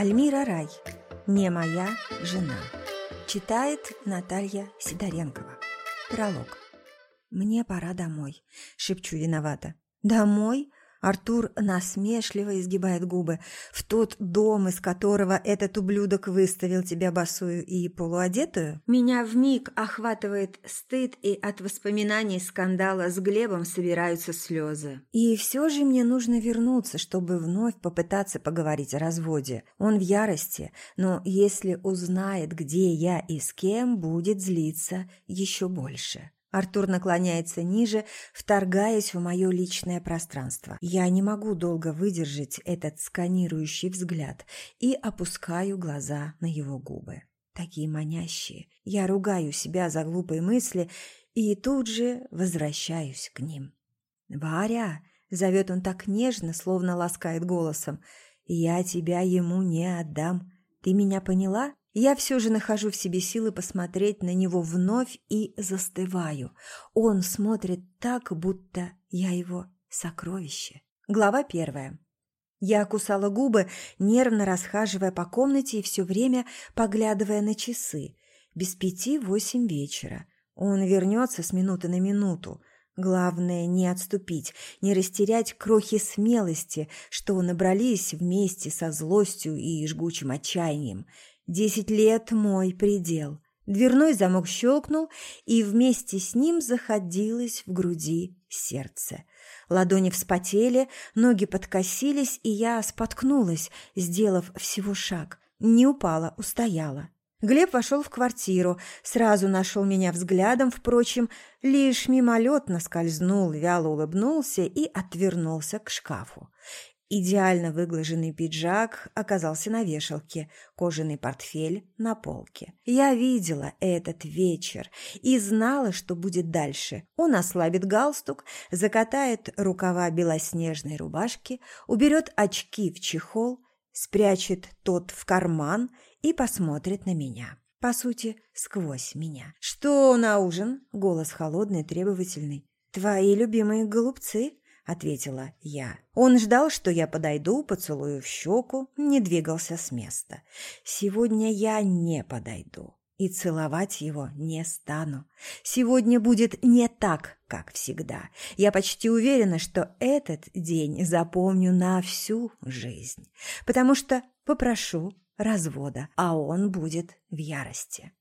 Альмира Рай. Не моя жена. Читает Наталья Сидоренкова. Пролог. «Мне пора домой», — шепчу виновата. «Домой? Артур насмешливо изгибает губы. «В тот дом, из которого этот ублюдок выставил тебя босую и полуодетую?» Меня вмиг охватывает стыд, и от воспоминаний скандала с Глебом собираются слезы. И все же мне нужно вернуться, чтобы вновь попытаться поговорить о разводе. Он в ярости, но если узнает, где я и с кем, будет злиться еще больше. Артур наклоняется ниже, вторгаясь в мое личное пространство. Я не могу долго выдержать этот сканирующий взгляд и опускаю глаза на его губы. Такие манящие. Я ругаю себя за глупые мысли и тут же возвращаюсь к ним. «Варя!» — зовет он так нежно, словно ласкает голосом. «Я тебя ему не отдам. Ты меня поняла?» Я все же нахожу в себе силы посмотреть на него вновь и застываю. Он смотрит так, будто я его сокровище. Глава первая. Я кусала губы, нервно расхаживая по комнате и все время поглядывая на часы. Без пяти восемь вечера. Он вернется с минуты на минуту. Главное не отступить, не растерять крохи смелости, что набрались вместе со злостью и жгучим отчаянием. Десять лет – мой предел. Дверной замок щелкнул, и вместе с ним заходилось в груди сердце. Ладони вспотели, ноги подкосились, и я споткнулась, сделав всего шаг. Не упала, устояла. Глеб вошел в квартиру, сразу нашел меня взглядом, впрочем, лишь мимолетно скользнул, вяло улыбнулся и отвернулся к шкафу. Идеально выглаженный пиджак оказался на вешалке, кожаный портфель на полке. Я видела этот вечер и знала, что будет дальше. Он ослабит галстук, закатает рукава белоснежной рубашки, уберет очки в чехол, спрячет тот в карман и посмотрит на меня. По сути, сквозь меня. «Что на ужин?» – голос холодный, требовательный. «Твои любимые голубцы?» Ответила я. Он ждал, что я подойду, поцелую в щеку, не двигался с места. Сегодня я не подойду и целовать его не стану. Сегодня будет не так, как всегда. Я почти уверена, что этот день запомню на всю жизнь, потому что попрошу развода, а он будет в ярости.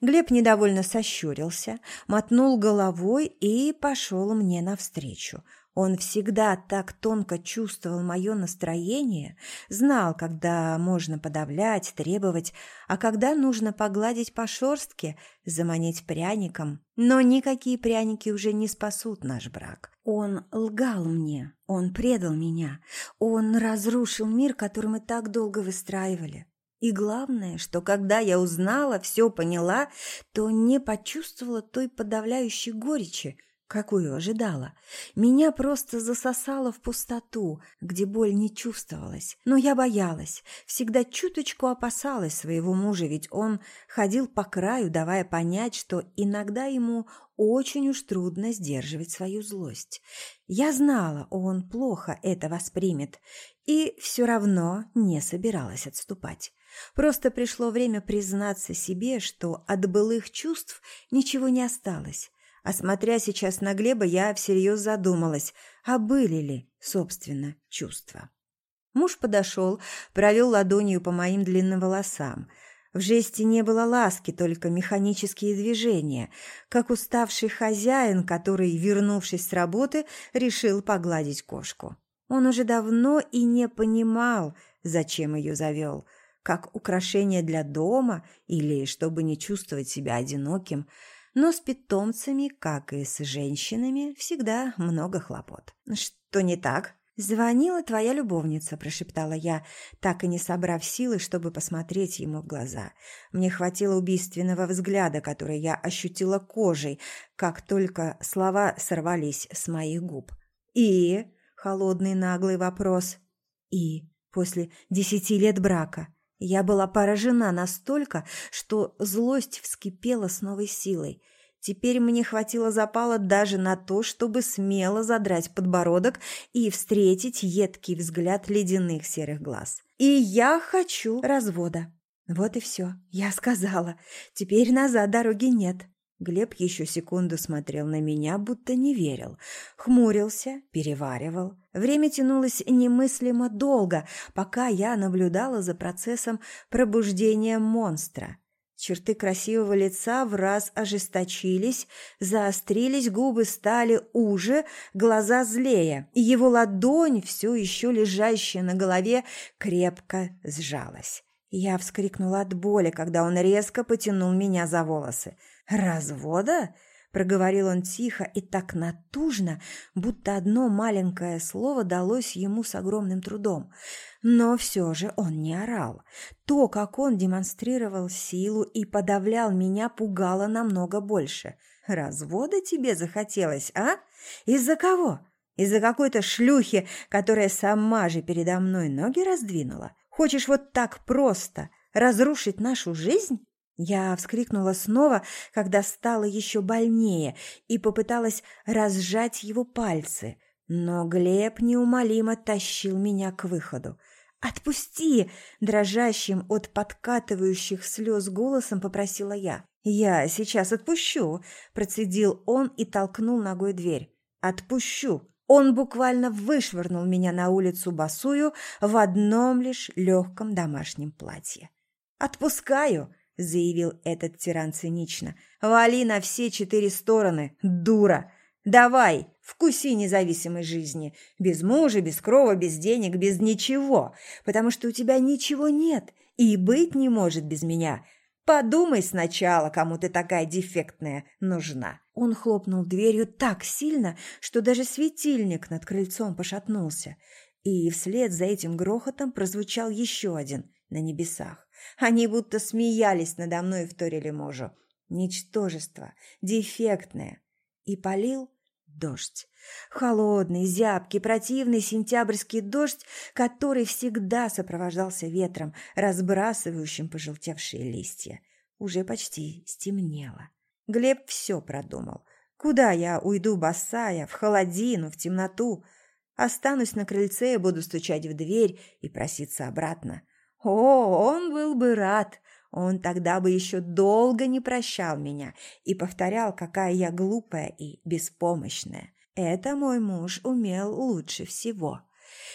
Глеб недовольно сощурился, мотнул головой и пошел мне навстречу. Он всегда так тонко чувствовал мое настроение, знал, когда можно подавлять, требовать, а когда нужно погладить по шерстке, заманить пряником. Но никакие пряники уже не спасут наш брак. Он лгал мне, он предал меня, он разрушил мир, который мы так долго выстраивали. И главное, что когда я узнала, все поняла, то не почувствовала той подавляющей горечи, какую ожидала. Меня просто засосало в пустоту, где боль не чувствовалась. Но я боялась, всегда чуточку опасалась своего мужа, ведь он ходил по краю, давая понять, что иногда ему очень уж трудно сдерживать свою злость. Я знала, он плохо это воспримет, и все равно не собиралась отступать. Просто пришло время признаться себе, что от былых чувств ничего не осталось. А смотря сейчас на Глеба, я всерьез задумалась, а были ли, собственно, чувства. Муж подошел, провел ладонью по моим длинным волосам. В жесте не было ласки, только механические движения, как уставший хозяин, который, вернувшись с работы, решил погладить кошку. Он уже давно и не понимал, зачем ее завел, как украшение для дома или чтобы не чувствовать себя одиноким – но с питомцами, как и с женщинами, всегда много хлопот. «Что не так?» «Звонила твоя любовница», – прошептала я, так и не собрав силы, чтобы посмотреть ему в глаза. Мне хватило убийственного взгляда, который я ощутила кожей, как только слова сорвались с моих губ. «И?» – холодный наглый вопрос. «И?» после десяти лет брака. Я была поражена настолько, что злость вскипела с новой силой. Теперь мне хватило запала даже на то, чтобы смело задрать подбородок и встретить едкий взгляд ледяных серых глаз. И я хочу развода. Вот и все. Я сказала. Теперь назад дороги нет. Глеб еще секунду смотрел на меня, будто не верил. Хмурился, переваривал. Время тянулось немыслимо долго, пока я наблюдала за процессом пробуждения монстра. Черты красивого лица в раз ожесточились, заострились, губы стали уже, глаза злее, и его ладонь, все еще лежащая на голове, крепко сжалась. Я вскрикнула от боли, когда он резко потянул меня за волосы. «Развода?» – проговорил он тихо и так натужно, будто одно маленькое слово далось ему с огромным трудом. Но все же он не орал. То, как он демонстрировал силу и подавлял меня, пугало намного больше. «Развода тебе захотелось, а? Из-за кого? Из-за какой-то шлюхи, которая сама же передо мной ноги раздвинула?» Хочешь вот так просто разрушить нашу жизнь?» Я вскрикнула снова, когда стало еще больнее, и попыталась разжать его пальцы, но Глеб неумолимо тащил меня к выходу. «Отпусти!» – дрожащим от подкатывающих слез голосом попросила я. «Я сейчас отпущу!» – процедил он и толкнул ногой дверь. «Отпущу!» Он буквально вышвырнул меня на улицу босую в одном лишь легком домашнем платье. «Отпускаю!» – заявил этот тиран цинично. «Вали на все четыре стороны, дура! Давай, вкуси независимой жизни. Без мужа, без крова, без денег, без ничего. Потому что у тебя ничего нет и быть не может без меня. Подумай сначала, кому ты такая дефектная нужна». Он хлопнул дверью так сильно, что даже светильник над крыльцом пошатнулся. И вслед за этим грохотом прозвучал еще один на небесах. Они будто смеялись надо мной и вторили мужу. Ничтожество, дефектное. И полил дождь. Холодный, зябкий, противный сентябрьский дождь, который всегда сопровождался ветром, разбрасывающим пожелтевшие листья. Уже почти стемнело. Глеб все продумал. Куда я уйду босая, в холодину, в темноту? Останусь на крыльце и буду стучать в дверь и проситься обратно. О, он был бы рад. Он тогда бы еще долго не прощал меня и повторял, какая я глупая и беспомощная. Это мой муж умел лучше всего.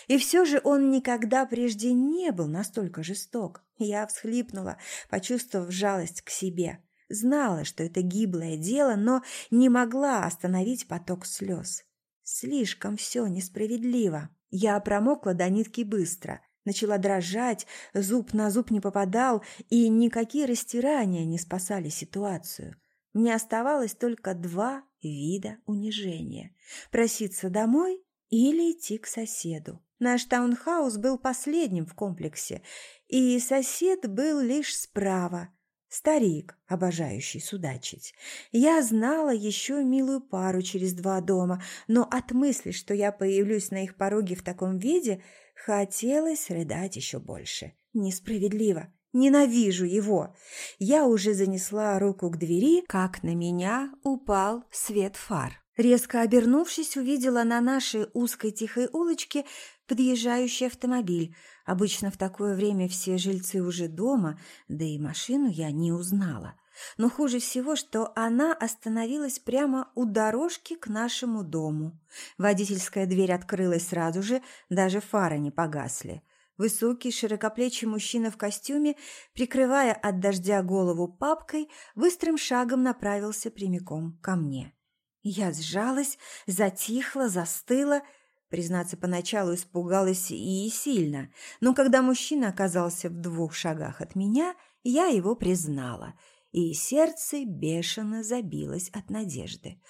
И все же он никогда прежде не был настолько жесток. Я всхлипнула, почувствовав жалость к себе. Знала, что это гиблое дело, но не могла остановить поток слез. Слишком все несправедливо. Я промокла до нитки быстро, начала дрожать, зуб на зуб не попадал, и никакие растирания не спасали ситуацию. Мне оставалось только два вида унижения – проситься домой или идти к соседу. Наш таунхаус был последним в комплексе, и сосед был лишь справа – Старик, обожающий судачить. Я знала еще милую пару через два дома, но от мысли, что я появлюсь на их пороге в таком виде, хотелось рыдать еще больше. Несправедливо. Ненавижу его. Я уже занесла руку к двери, как на меня упал свет фар. Резко обернувшись, увидела на нашей узкой тихой улочке подъезжающий автомобиль. Обычно в такое время все жильцы уже дома, да и машину я не узнала. Но хуже всего, что она остановилась прямо у дорожки к нашему дому. Водительская дверь открылась сразу же, даже фары не погасли. Высокий, широкоплечий мужчина в костюме, прикрывая от дождя голову папкой, быстрым шагом направился прямиком ко мне. Я сжалась, затихла, застыла – Признаться, поначалу испугалась и сильно, но когда мужчина оказался в двух шагах от меня, я его признала, и сердце бешено забилось от надежды.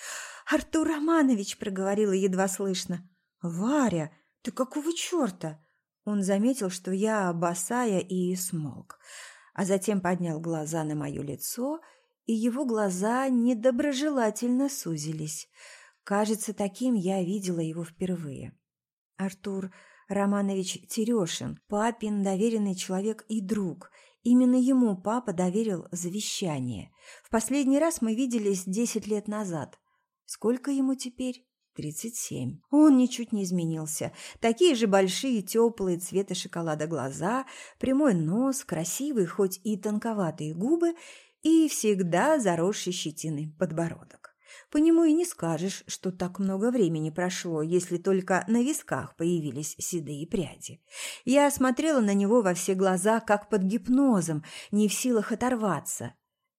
«Артур Романович!» – проговорила едва слышно. «Варя, ты какого черта?» Он заметил, что я босая и смолк, а затем поднял глаза на мое лицо, и его глаза недоброжелательно сузились – Кажется, таким я видела его впервые. Артур Романович Терешин, папин доверенный человек и друг. Именно ему папа доверил завещание. В последний раз мы виделись десять лет назад. Сколько ему теперь? тридцать семь. Он ничуть не изменился. Такие же большие, теплые цвета шоколада глаза, прямой нос, красивые, хоть и тонковатые губы и всегда заросший щетиной подбородок. По нему и не скажешь, что так много времени прошло, если только на висках появились седые пряди. Я смотрела на него во все глаза, как под гипнозом, не в силах оторваться.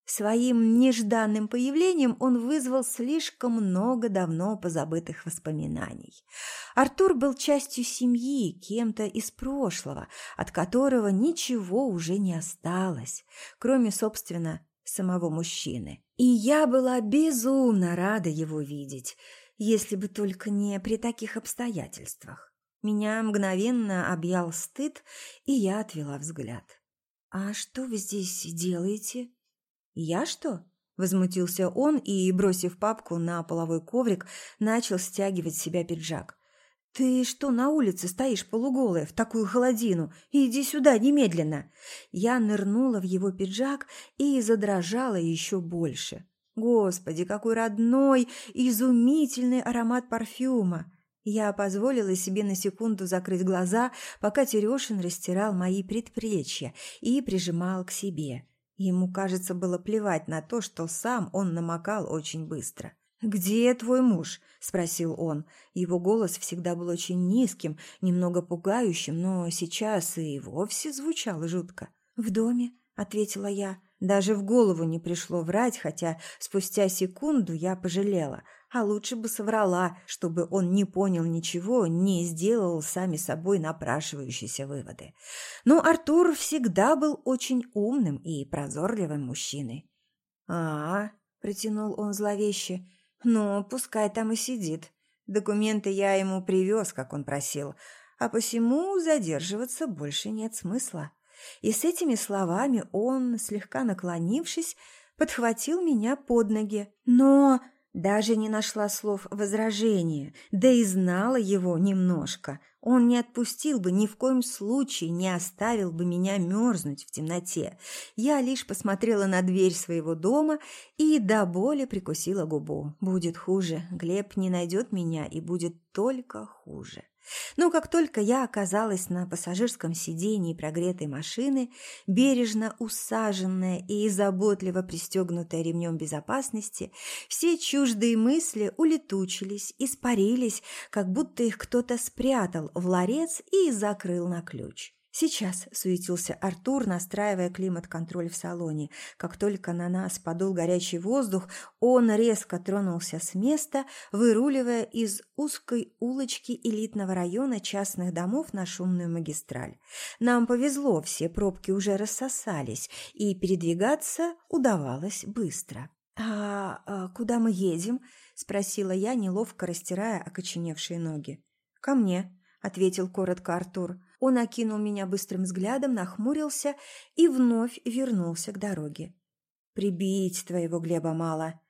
Своим нежданным появлением он вызвал слишком много давно позабытых воспоминаний. Артур был частью семьи, кем-то из прошлого, от которого ничего уже не осталось, кроме, собственно, самого мужчины. И я была безумно рада его видеть, если бы только не при таких обстоятельствах. Меня мгновенно объял стыд, и я отвела взгляд. «А что вы здесь делаете?» «Я что?» – возмутился он и, бросив папку на половой коврик, начал стягивать себя пиджак. «Ты что на улице стоишь полуголая в такую холодину? Иди сюда немедленно!» Я нырнула в его пиджак и задрожала еще больше. Господи, какой родной, изумительный аромат парфюма! Я позволила себе на секунду закрыть глаза, пока Терешин растирал мои предплечья и прижимал к себе. Ему, кажется, было плевать на то, что сам он намокал очень быстро. «Где твой муж?» – спросил он. Его голос всегда был очень низким, немного пугающим, но сейчас и вовсе звучал жутко. «В доме», – ответила я. Даже в голову не пришло врать, хотя спустя секунду я пожалела, а лучше бы соврала, чтобы он не понял ничего, не сделал сами собой напрашивающиеся выводы. Но Артур всегда был очень умным и прозорливым мужчиной. «А-а», – протянул он зловеще, – ну, пускай там и сидит. Документы я ему привез, как он просил, а посему задерживаться больше нет смысла. И с этими словами он, слегка наклонившись, подхватил меня под ноги. Но даже не нашла слов возражения, да и знала его немножко. Он не отпустил бы ни в коем случае, не оставил бы меня мерзнуть в темноте. Я лишь посмотрела на дверь своего дома и до боли прикусила губу. Будет хуже, Глеб не найдет меня и будет только хуже. Но как только я оказалась на пассажирском сидении прогретой машины, бережно усаженная и заботливо пристегнутая ремнем безопасности, все чуждые мысли улетучились, испарились, как будто их кто-то спрятал в ларец и закрыл на ключ. «Сейчас», – суетился Артур, настраивая климат-контроль в салоне. Как только на нас подул горячий воздух, он резко тронулся с места, выруливая из узкой улочки элитного района частных домов на шумную магистраль. Нам повезло, все пробки уже рассосались, и передвигаться удавалось быстро. «А, а куда мы едем?» – спросила я, неловко растирая окоченевшие ноги. «Ко мне», – ответил коротко Артур. Он окинул меня быстрым взглядом, нахмурился и вновь вернулся к дороге. «Прибить твоего Глеба мало!»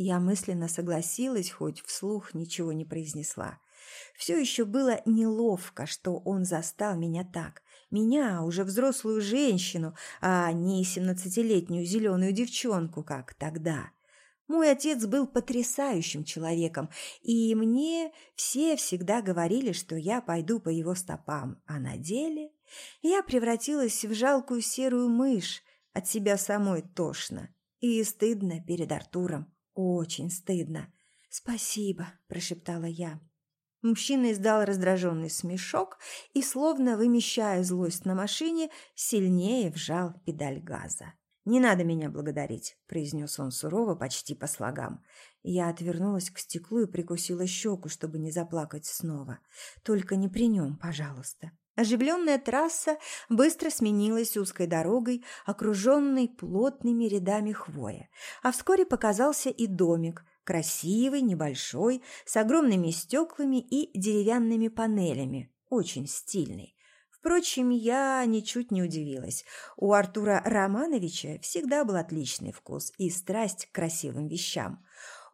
Я мысленно согласилась, хоть вслух ничего не произнесла. Все еще было неловко, что он застал меня так. Меня, уже взрослую женщину, а не семнадцатилетнюю зеленую девчонку, как тогда. Мой отец был потрясающим человеком, и мне все всегда говорили, что я пойду по его стопам, а на деле я превратилась в жалкую серую мышь, от себя самой тошно. И стыдно перед Артуром, очень стыдно. «Спасибо», – прошептала я. Мужчина издал раздраженный смешок и, словно вымещая злость на машине, сильнее вжал педаль газа. «Не надо меня благодарить», – произнес он сурово, почти по слогам. Я отвернулась к стеклу и прикусила щеку, чтобы не заплакать снова. «Только не при нем, пожалуйста». Оживленная трасса быстро сменилась узкой дорогой, окруженной плотными рядами хвоя. А вскоре показался и домик, красивый, небольшой, с огромными стеклами и деревянными панелями, очень стильный. Впрочем, я ничуть не удивилась. У Артура Романовича всегда был отличный вкус и страсть к красивым вещам.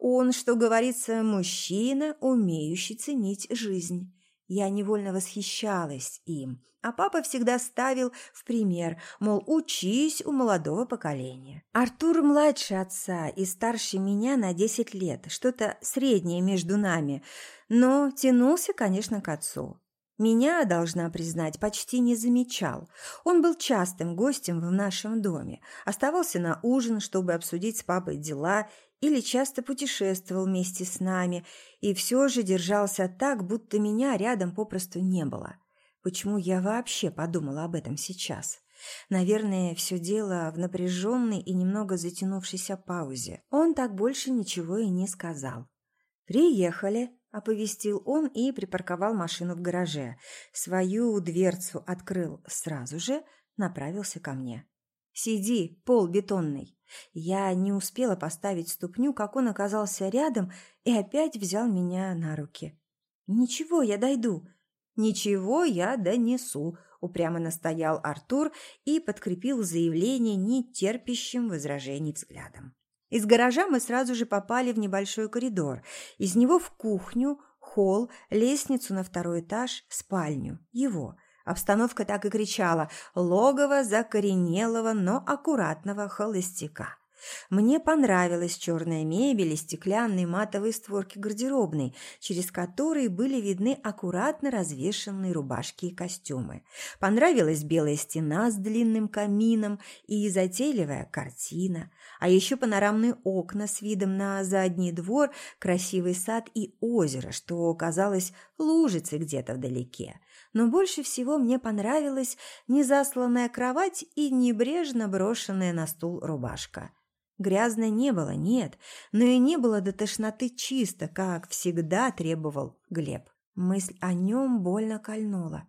Он, что говорится, мужчина, умеющий ценить жизнь. Я невольно восхищалась им, а папа всегда ставил в пример, мол, учись у молодого поколения. Артур младше отца и старше меня на 10 лет, что-то среднее между нами, но тянулся, конечно, к отцу. Меня, должна признать, почти не замечал. Он был частым гостем в нашем доме, оставался на ужин, чтобы обсудить с папой дела или часто путешествовал вместе с нами, и все же держался так, будто меня рядом попросту не было. Почему я вообще подумала об этом сейчас? Наверное, все дело в напряженной и немного затянувшейся паузе. Он так больше ничего и не сказал. «Приехали», – оповестил он и припарковал машину в гараже. Свою дверцу открыл сразу же, направился ко мне. «Сиди, пол бетонный». Я не успела поставить ступню, как он оказался рядом и опять взял меня на руки. «Ничего, я дойду». «Ничего, я донесу», – упрямо настоял Артур и подкрепил заявление нетерпящим возражений взглядом. Из гаража мы сразу же попали в небольшой коридор, из него в кухню, холл, лестницу на второй этаж, спальню. Его. Обстановка так и кричала «Логово закоренелого, но аккуратного холостяка». Мне понравилась черная мебель и стеклянные матовые створки гардеробной, через которые были видны аккуратно развешанные рубашки и костюмы. Понравилась белая стена с длинным камином и затейливая картина, а еще панорамные окна с видом на задний двор, красивый сад и озеро, что казалось лужицей где-то вдалеке. Но больше всего мне понравилась незасланная кровать и небрежно брошенная на стул рубашка. Грязно не было, нет, но и не было до тошноты чисто, как всегда требовал Глеб. Мысль о нем больно кольнула.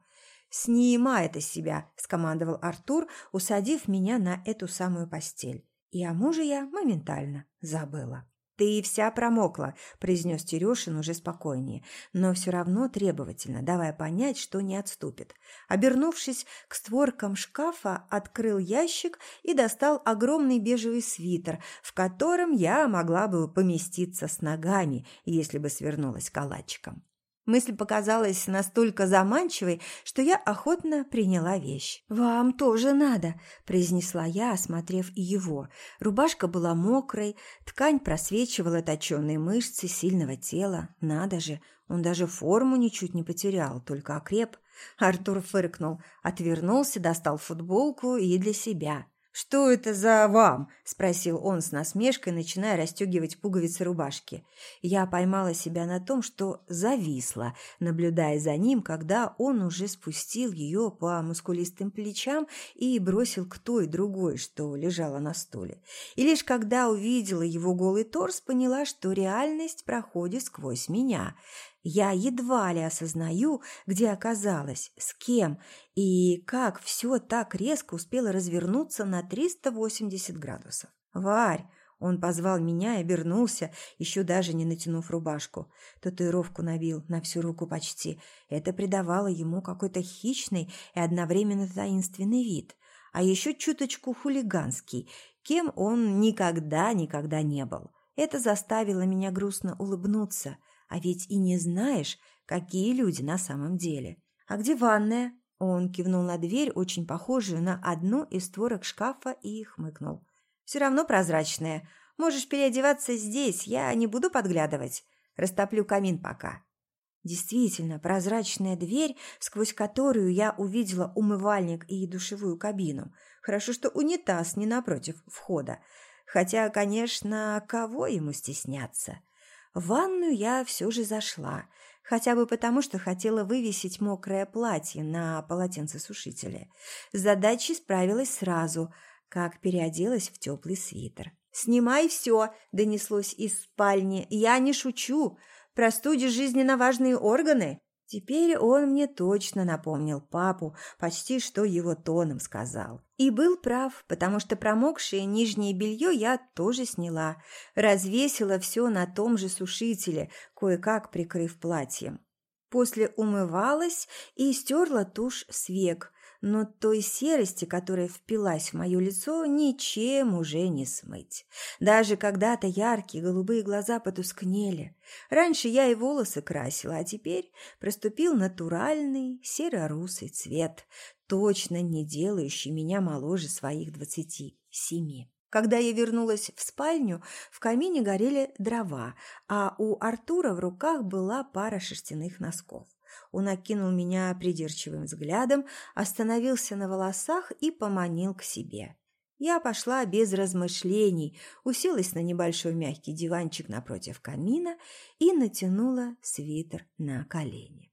«Снимай это с себя», – скомандовал Артур, усадив меня на эту самую постель. И о муже я моментально забыла. «Ты вся промокла», – произнес Терешин уже спокойнее, но все равно требовательно, давая понять, что не отступит. Обернувшись к створкам шкафа, открыл ящик и достал огромный бежевый свитер, в котором я могла бы поместиться с ногами, если бы свернулась калачиком. Мысль показалась настолько заманчивой, что я охотно приняла вещь. «Вам тоже надо», – произнесла я, осмотрев его. Рубашка была мокрой, ткань просвечивала точеные мышцы сильного тела. Надо же, он даже форму ничуть не потерял, только окреп. Артур фыркнул, отвернулся, достал футболку и для себя. «Что это за вам?» – спросил он с насмешкой, начиная расстегивать пуговицы рубашки. Я поймала себя на том, что зависла, наблюдая за ним, когда он уже спустил ее по мускулистым плечам и бросил к той другой, что лежала на стуле. И лишь когда увидела его голый торс, поняла, что реальность проходит сквозь меня – я едва ли осознаю, где оказалась, с кем и как все так резко успело развернуться на 380 градусов. «Варь!» Он позвал меня и обернулся, еще даже не натянув рубашку. Татуировку набил на всю руку почти. Это придавало ему какой-то хищный и одновременно таинственный вид. А еще чуточку хулиганский, кем он никогда-никогда не был. Это заставило меня грустно улыбнуться – а ведь и не знаешь, какие люди на самом деле. А где ванная? Он кивнул на дверь, очень похожую на одну из створок шкафа, и хмыкнул. «Все равно прозрачная. Можешь переодеваться здесь, я не буду подглядывать. Растоплю камин пока». Действительно, прозрачная дверь, сквозь которую я увидела умывальник и душевую кабину. Хорошо, что унитаз не напротив входа. Хотя, конечно, кого ему стесняться? В ванную я все же зашла, хотя бы потому, что хотела вывесить мокрое платье на полотенцесушителе. С задачей справилась сразу, как переоделась в теплый свитер. «Снимай все!» – донеслось из спальни. «Я не шучу. Простудишь жизненно важные органы. Теперь он мне точно напомнил папу, почти что его тоном сказал. И был прав, потому что промокшее нижнее белье я тоже сняла, развесила все на том же сушителе, кое-как прикрыв платьем. После умывалась и стерла тушь с век, но той серости, которая впилась в мое лицо, ничем уже не смыть. Даже когда-то яркие голубые глаза потускнели. Раньше я и волосы красила, а теперь проступил натуральный серо-русый цвет, точно не делающий меня моложе своих двадцати семи. Когда я вернулась в спальню, в камине горели дрова, а у Артура в руках была пара шерстяных носков. Он окинул меня придирчивым взглядом, остановился на волосах и поманил к себе. Я пошла без размышлений, уселась на небольшой мягкий диванчик напротив камина и натянула свитер на колени.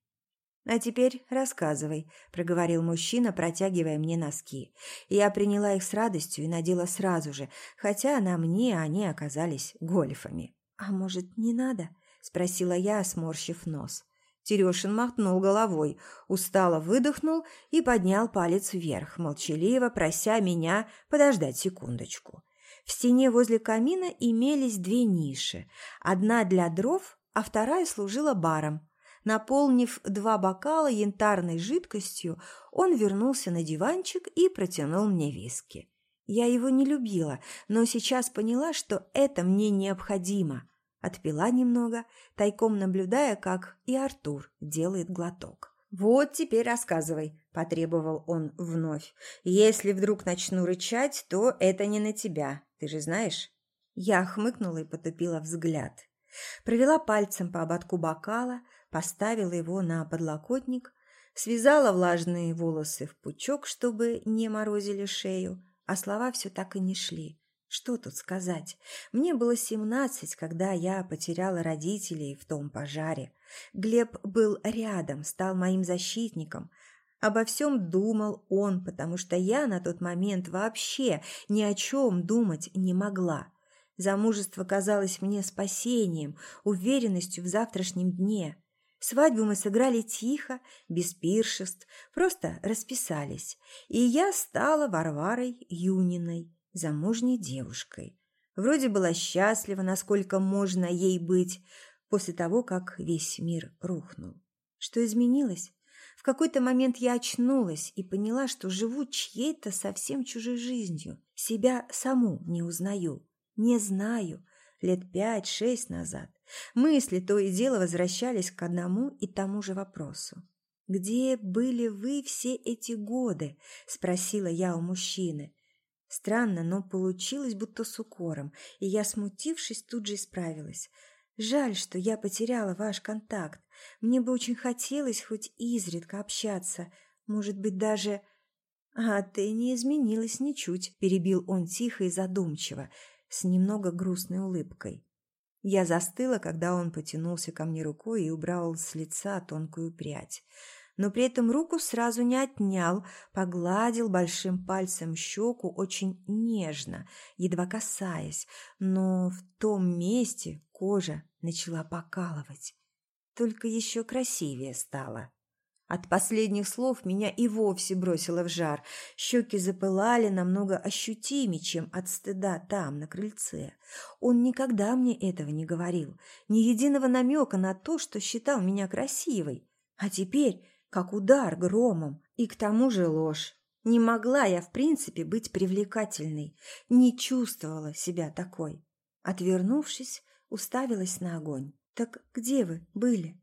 «А теперь рассказывай», – проговорил мужчина, протягивая мне носки. Я приняла их с радостью и надела сразу же, хотя на мне они оказались гольфами. «А может, не надо?» – спросила я, сморщив нос. Терешин махнул головой, устало выдохнул и поднял палец вверх, молчаливо прося меня подождать секундочку. В стене возле камина имелись две ниши. Одна для дров, а вторая служила баром – Наполнив два бокала янтарной жидкостью, он вернулся на диванчик и протянул мне виски. Я его не любила, но сейчас поняла, что это мне необходимо. Отпила немного, тайком наблюдая, как и Артур делает глоток. «Вот теперь рассказывай», – потребовал он вновь. «Если вдруг начну рычать, то это не на тебя, ты же знаешь?» Я хмыкнула и потупила взгляд. Провела пальцем по ободку бокала, поставила его на подлокотник, связала влажные волосы в пучок, чтобы не морозили шею, а слова все так и не шли. Что тут сказать? Мне было семнадцать, когда я потеряла родителей в том пожаре. Глеб был рядом, стал моим защитником. Обо всем думал он, потому что я на тот момент вообще ни о чем думать не могла. Замужество казалось мне спасением, уверенностью в завтрашнем дне. Свадьбу мы сыграли тихо, без пиршеств, просто расписались, и я стала Варварой Юниной, замужней девушкой. Вроде была счастлива, насколько можно ей быть, после того, как весь мир рухнул. Что изменилось? В какой-то момент я очнулась и поняла, что живу чьей-то совсем чужой жизнью. Себя саму не узнаю, не знаю. Лет пять-шесть назад Мысли то и дело возвращались к одному и тому же вопросу. «Где были вы все эти годы?» – спросила я у мужчины. Странно, но получилось будто с укором, и я, смутившись, тут же исправилась. «Жаль, что я потеряла ваш контакт. Мне бы очень хотелось хоть изредка общаться, может быть, даже...» «А ты не изменилась ничуть», – перебил он тихо и задумчиво, с немного грустной улыбкой. Я застыла, когда он потянулся ко мне рукой и убрал с лица тонкую прядь. Но при этом руку сразу не отнял, погладил большим пальцем щеку очень нежно, едва касаясь, но в том месте кожа начала покалывать. Только еще красивее стало. От последних слов меня и вовсе бросило в жар. Щеки запылали намного ощутимее, чем от стыда там, на крыльце. Он никогда мне этого не говорил. Ни единого намека на то, что считал меня красивой. А теперь, как удар громом, и к тому же ложь. Не могла я, в принципе, быть привлекательной. Не чувствовала себя такой. Отвернувшись, уставилась на огонь. «Так где вы были?»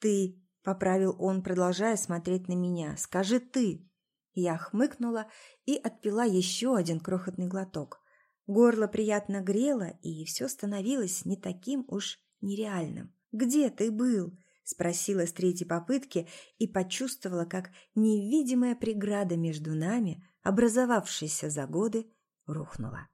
«Ты — поправил он, продолжая смотреть на меня. «Скажи ты!» Я хмыкнула и отпила еще один крохотный глоток. Горло приятно грело, и все становилось не таким уж нереальным. «Где ты был?» — спросила с третьей попытки и почувствовала, как невидимая преграда между нами, образовавшаяся за годы, рухнула.